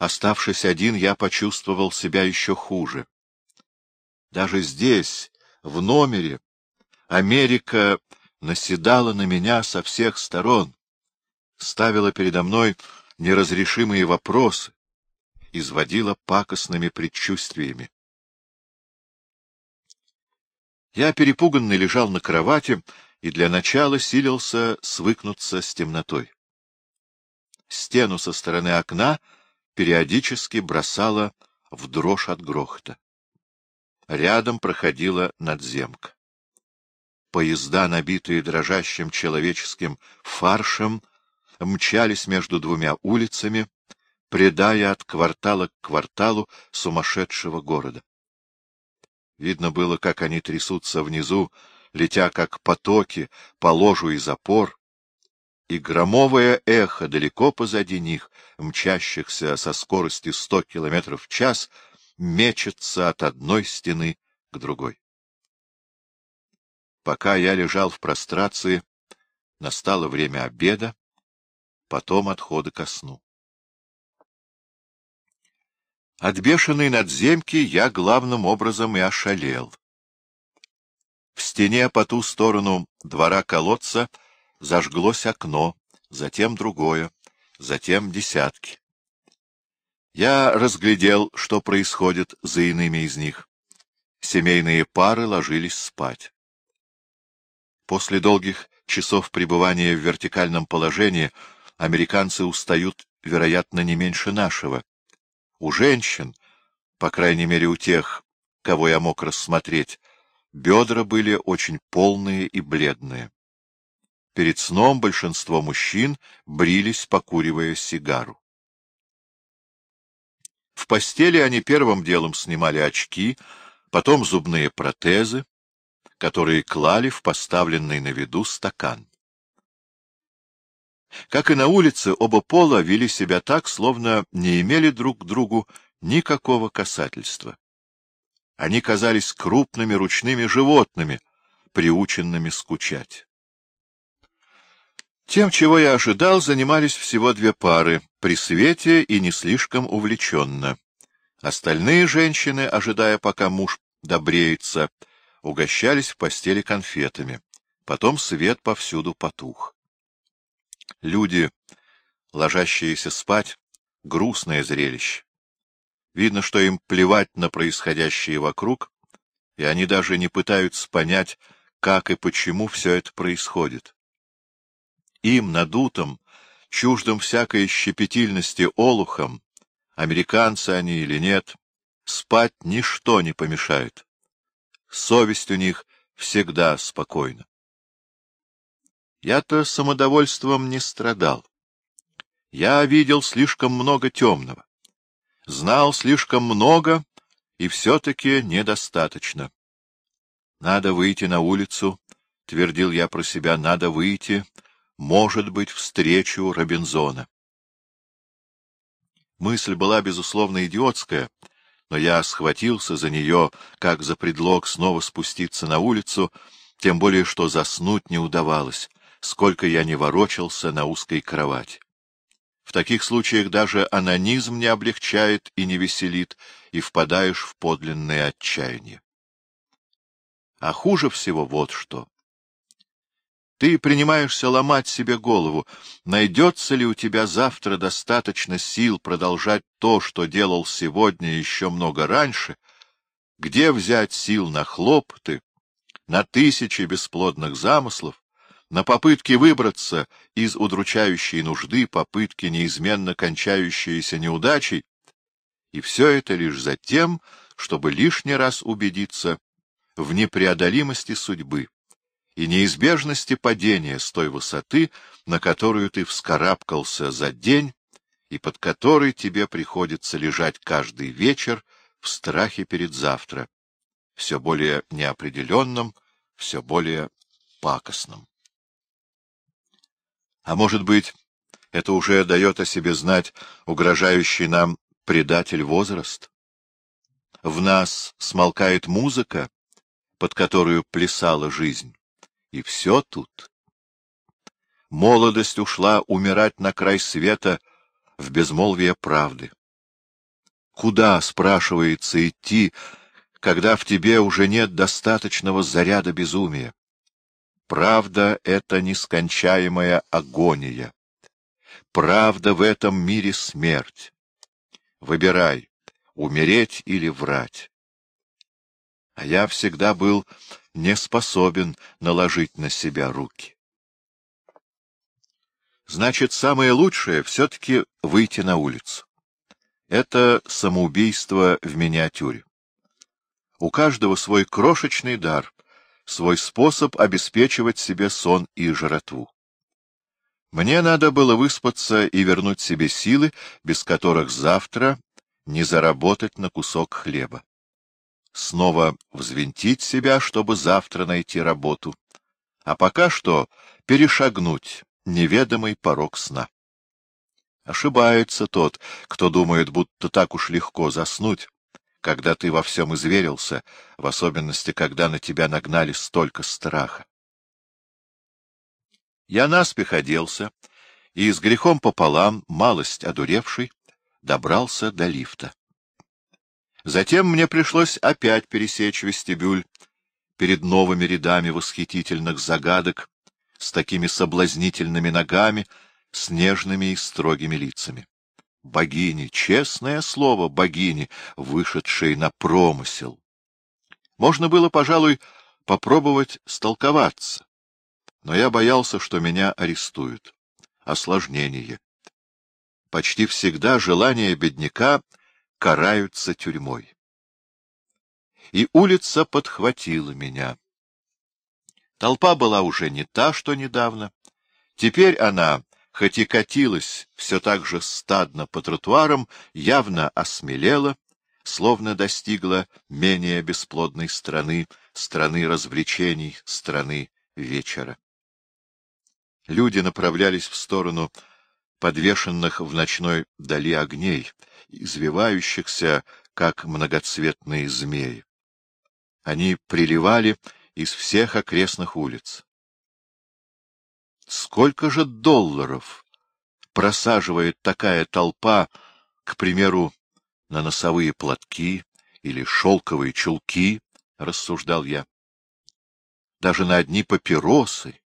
Оставшись один, я почувствовал себя еще хуже. Даже здесь, в номере, Америка наседала на меня со всех сторон, ставила передо мной неразрешимые вопросы, изводила пакостными предчувствиями. Я перепуганный лежал на кровати и для начала силился свыкнуться с темнотой. Стену со стороны окна периодически бросала в дрожь от грохота. Рядом проходила надземка. Поезда, набитые дрожащим человеческим фаршем, мчались между двумя улицами, предая от квартала к кварталу сумасшедшего города. Видно было, как они трясутся внизу, летя как потоки по ложу и запор, и громовое эхо далеко позади них, мчащихся со скоростью сто километров в час, мечется от одной стены к другой. Пока я лежал в прострации, настало время обеда, потом отхода ко сну. От бешеной надземки я главным образом и ошалел. В стене по ту сторону двора колодца зажглось окно, затем другое, затем десятки. Я разглядел, что происходит за иными из них. Семейные пары ложились спать. После долгих часов пребывания в вертикальном положении американцы устают, вероятно, не меньше нашего. У женщин, по крайней мере у тех, кого я мог рассмотреть, бедра были очень полные и бледные. Перед сном большинство мужчин брились, покуривая сигару. В постели они первым делом снимали очки, потом зубные протезы, которые клали в поставленный на виду стакан. Как и на улице, оба пола вели себя так, словно не имели друг к другу никакого касательства. Они казались крупными ручными животными, приученными скучать. Тем, чего я ожидал, занимались всего две пары, при свете и не слишком увлеченно. Остальные женщины, ожидая, пока муж добреется, угощались в постели конфетами. Потом свет повсюду потух. Люди, ложащиеся спать, — грустное зрелище. Видно, что им плевать на происходящее вокруг, и они даже не пытаются понять, как и почему все это происходит. Им, надутым, чуждым всякой щепетильности олухом, американцы они или нет, спать ничто не помешает. Совесть у них всегда спокойна. Я-то самодовольством не страдал. Я видел слишком много темного. Знал слишком много, и все-таки недостаточно. Надо выйти на улицу, — твердил я про себя, — надо выйти, может быть, встречу Робинзона. Мысль была, безусловно, идиотская, но я схватился за нее, как за предлог снова спуститься на улицу, тем более что заснуть не удавалось сколько я не ворочался на узкой кровати. В таких случаях даже анонизм не облегчает и не веселит, и впадаешь в подлинное отчаяние. А хуже всего вот что. Ты принимаешься ломать себе голову, найдется ли у тебя завтра достаточно сил продолжать то, что делал сегодня еще много раньше, где взять сил на хлопоты, на тысячи бесплодных замыслов, на попытки выбраться из удручающей нужды, попытки, неизменно кончающиеся неудачей, и все это лишь за тем, чтобы лишний раз убедиться в непреодолимости судьбы и неизбежности падения с той высоты, на которую ты вскарабкался за день и под которой тебе приходится лежать каждый вечер в страхе перед завтра, все более неопределенным, все более пакостным. А может быть, это уже дает о себе знать угрожающий нам предатель возраст? В нас смолкает музыка, под которую плясала жизнь, и все тут. Молодость ушла умирать на край света в безмолвие правды. Куда, спрашивается, идти, когда в тебе уже нет достаточного заряда безумия? Правда — это нескончаемая агония. Правда в этом мире смерть. Выбирай, умереть или врать. А я всегда был не способен наложить на себя руки. Значит, самое лучшее все-таки выйти на улицу. Это самоубийство в миниатюре. У каждого свой крошечный дар, свой способ обеспечивать себе сон и жратву. Мне надо было выспаться и вернуть себе силы, без которых завтра не заработать на кусок хлеба. Снова взвинтить себя, чтобы завтра найти работу. А пока что перешагнуть неведомый порог сна. Ошибается тот, кто думает, будто так уж легко заснуть, когда ты во всем изверился, в особенности, когда на тебя нагнали столько страха. Я наспех оделся и с грехом пополам, малость одуревший, добрался до лифта. Затем мне пришлось опять пересечь вестибюль перед новыми рядами восхитительных загадок с такими соблазнительными ногами, с нежными и строгими лицами. Богини, честное слово, богини, вышедшие на промысел. Можно было, пожалуй, попробовать столковаться, но я боялся, что меня арестуют. Осложнение. Почти всегда желания бедняка караются тюрьмой. И улица подхватила меня. Толпа была уже не та, что недавно. Теперь она хоть и катилась все так же стадно по тротуарам, явно осмелела, словно достигла менее бесплодной страны, страны развлечений, страны вечера. Люди направлялись в сторону подвешенных в ночной дали огней, извивающихся, как многоцветные змеи. Они приливали из всех окрестных улиц. Сколько же долларов просаживает такая толпа, к примеру, на носовые платки или шелковые чулки, — рассуждал я. Даже на одни папиросы.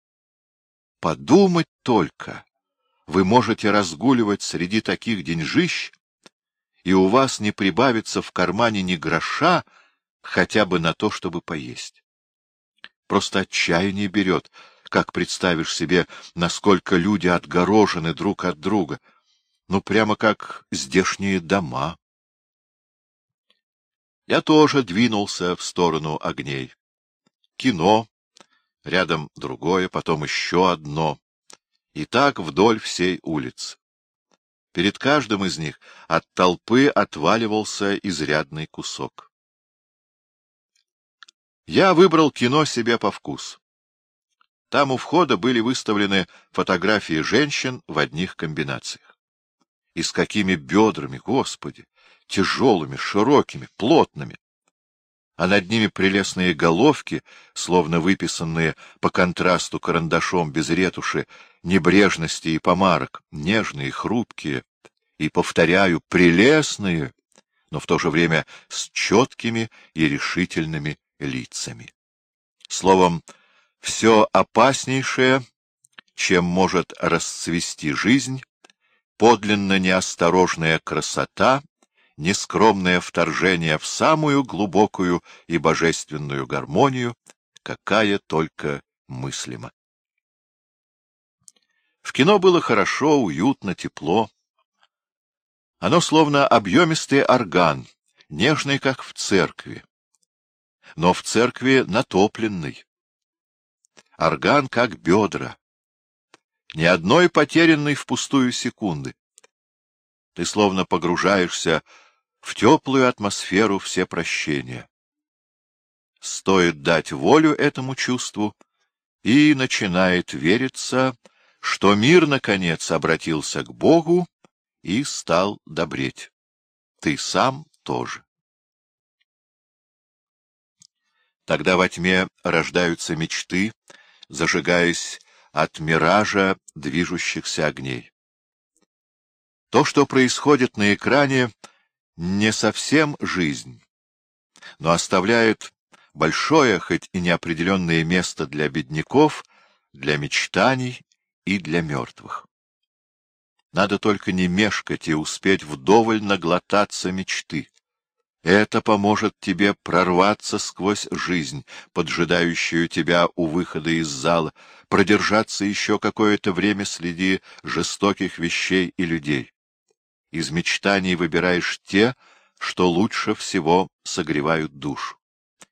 Подумать только, вы можете разгуливать среди таких деньжищ, и у вас не прибавится в кармане ни гроша хотя бы на то, чтобы поесть. Просто отчаяние берет — как представишь себе, насколько люди отгорожены друг от друга. Ну, прямо как здешние дома. Я тоже двинулся в сторону огней. Кино, рядом другое, потом еще одно. И так вдоль всей улицы. Перед каждым из них от толпы отваливался изрядный кусок. Я выбрал кино себе по вкусу. Там у входа были выставлены фотографии женщин в одних комбинациях. И с какими бедрами, господи! Тяжелыми, широкими, плотными. А над ними прелестные головки, словно выписанные по контрасту карандашом без ретуши, небрежности и помарок, нежные, хрупкие, и, повторяю, прелестные, но в то же время с четкими и решительными лицами. Словом, все опаснейшее, чем может расцвести жизнь, подлинно неосторожная красота, нескромное вторжение в самую глубокую и божественную гармонию, какая только мыслима. В кино было хорошо, уютно, тепло. Оно словно объемистый орган, нежный, как в церкви, но в церкви натопленный орган как бедра. Ни одной потерянной впустую секунды. Ты словно погружаешься в теплую атмосферу все прощения. Стоит дать волю этому чувству, и начинает вериться, что мир, наконец, обратился к Богу и стал добреть. Ты сам тоже. Тогда во тьме рождаются мечты, зажигаясь от миража движущихся огней. То, что происходит на экране, не совсем жизнь, но оставляет большое, хоть и неопределенное место для бедняков, для мечтаний и для мертвых. Надо только не мешкать и успеть вдоволь наглотаться мечты. Это поможет тебе прорваться сквозь жизнь, поджидающую тебя у выхода из зала, продержаться еще какое-то время среди жестоких вещей и людей. Из мечтаний выбираешь те, что лучше всего согревают душу.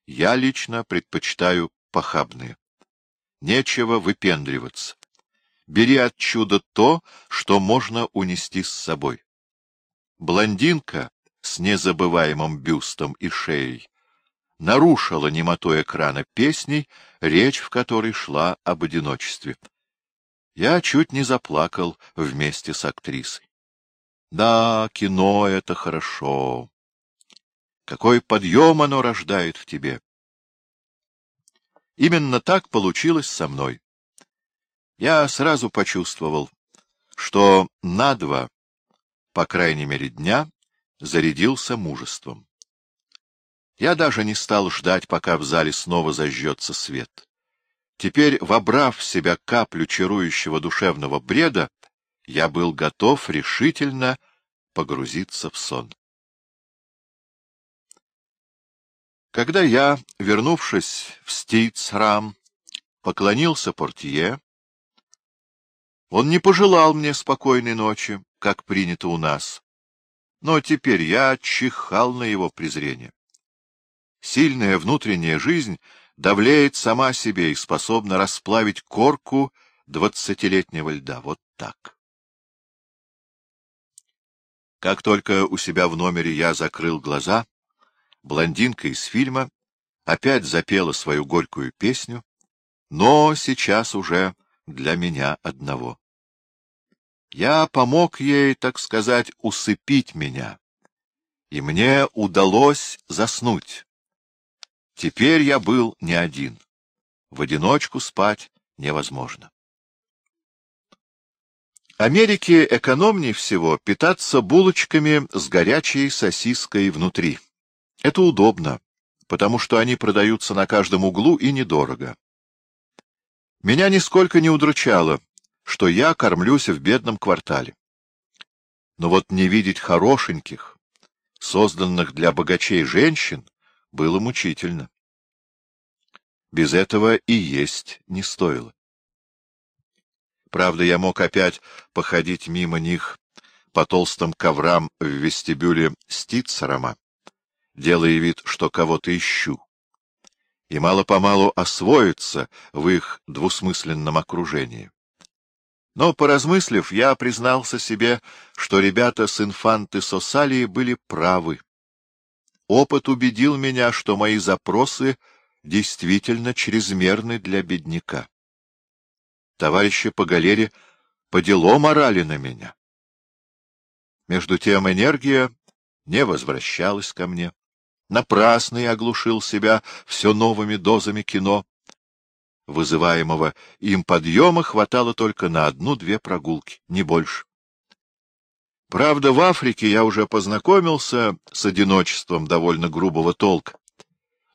Я лично предпочитаю похабные. Нечего выпендриваться. Бери от чуда то, что можно унести с собой. Блондинка с незабываемым бюстом и шеей нарушила немотой экрана песней, речь в которой шла об одиночестве. Я чуть не заплакал вместе с актрисой. Да, кино — это хорошо. Какой подъем оно рождает в тебе! Именно так получилось со мной. Я сразу почувствовал, что на два, по крайней мере, дня зарядился мужеством. Я даже не стал ждать, пока в зале снова зажжется свет. Теперь, вобрав в себя каплю чарующего душевного бреда, я был готов решительно погрузиться в сон. Когда я, вернувшись в Стейцрам, поклонился портье, он не пожелал мне спокойной ночи, как принято у нас, но теперь я чихал на его презрение. Сильная внутренняя жизнь давлеет сама себе и способна расплавить корку двадцатилетнего льда. Вот так. Как только у себя в номере я закрыл глаза, блондинка из фильма опять запела свою горькую песню, но сейчас уже для меня одного. Я помог ей, так сказать, усыпить меня, и мне удалось заснуть. Теперь я был не один. В одиночку спать невозможно. Америке экономнее всего питаться булочками с горячей сосиской внутри. Это удобно, потому что они продаются на каждом углу и недорого. Меня нисколько не удручало, что я кормлюсь в бедном квартале. Но вот не видеть хорошеньких, созданных для богачей женщин, было мучительно. Без этого и есть не стоило. Правда, я мог опять походить мимо них по толстым коврам в вестибюле Стицерома, делая вид, что кого-то ищу, и мало-помалу освоиться в их двусмысленном окружении. Но, поразмыслив, я признался себе, что ребята с инфанты Сосалии были правы. Опыт убедил меня, что мои запросы действительно чрезмерны для бедняка. Товарищи по галере по делам орали на меня. Между тем энергия не возвращалась ко мне. Напрасно я оглушил себя все новыми дозами кино. Вызываемого им подъема хватало только на одну-две прогулки, не больше. Правда, в Африке я уже познакомился с одиночеством довольно грубого толка,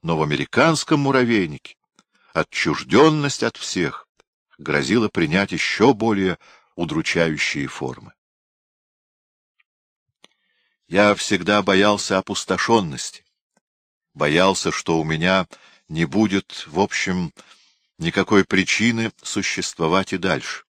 но в американском муравейнике отчужденность от всех грозила принять еще более удручающие формы. Я всегда боялся опустошенности, боялся, что у меня не будет, в общем, никакой причины существовать и дальше.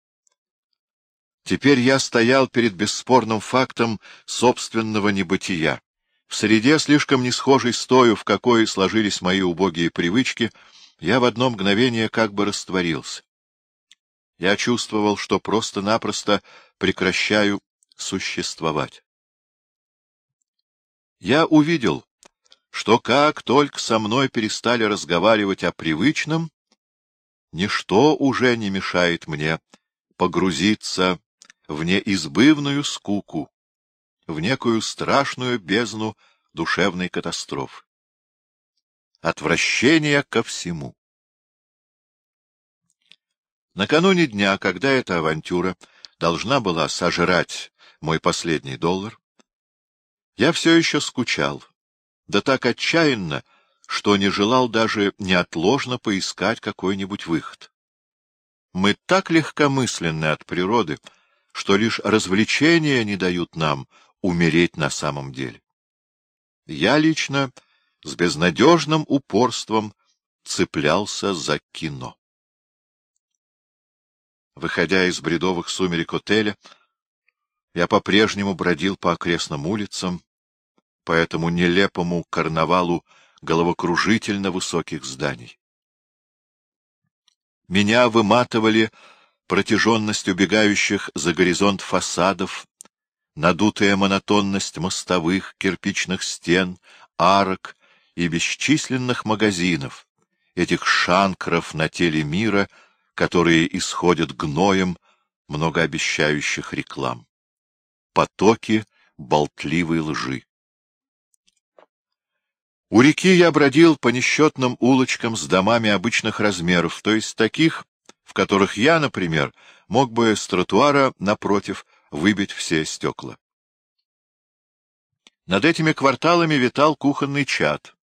Теперь я стоял перед бесспорным фактом собственного небытия. В среде, слишком не схожей с тою, в какой сложились мои убогие привычки, я в одно мгновение как бы растворился. Я чувствовал, что просто-напросто прекращаю существовать. Я увидел, что как только со мной перестали разговаривать о привычном, ничто уже не мешает мне погрузиться в неизбывную скуку, в некую страшную бездну душевной катастрофы. Отвращение ко всему. Накануне дня, когда эта авантюра должна была сожрать мой последний доллар, Я все еще скучал, да так отчаянно, что не желал даже неотложно поискать какой-нибудь выход. Мы так легкомысленны от природы, что лишь развлечения не дают нам умереть на самом деле. Я лично с безнадежным упорством цеплялся за кино. Выходя из бредовых сумерек отеля, я по-прежнему бродил по окрестным улицам, по этому нелепому карнавалу головокружительно высоких зданий. Меня выматывали протяженность убегающих за горизонт фасадов, надутая монотонность мостовых, кирпичных стен, арок и бесчисленных магазинов, этих шанкров на теле мира, которые исходят гноем многообещающих реклам. Потоки болтливой лжи. У реки я бродил по несчетным улочкам с домами обычных размеров, то есть таких, в которых я, например, мог бы с тротуара напротив выбить все стекла. Над этими кварталами витал кухонный чад.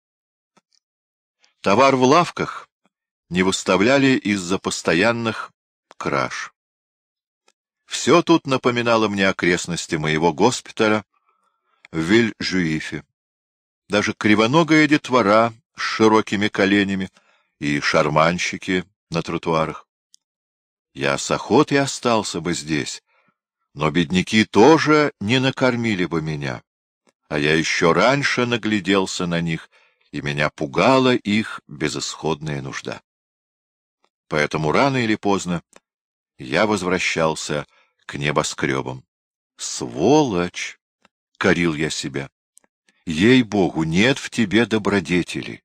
Товар в лавках не выставляли из-за постоянных краж. Все тут напоминало мне окрестности моего госпиталя в Виль-Жуифе даже кривоногая детвора с широкими коленями и шарманщики на тротуарах. Я с охотой остался бы здесь, но бедняки тоже не накормили бы меня, а я еще раньше нагляделся на них, и меня пугала их безысходная нужда. Поэтому рано или поздно я возвращался к небоскребам. «Сволочь!» — корил я себя. Ей-богу, нет в тебе добродетели.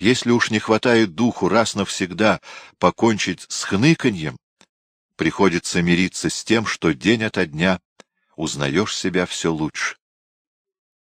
Если уж не хватает духу раз навсегда покончить с хныканьем, приходится мириться с тем, что день ото дня узнаешь себя все лучше.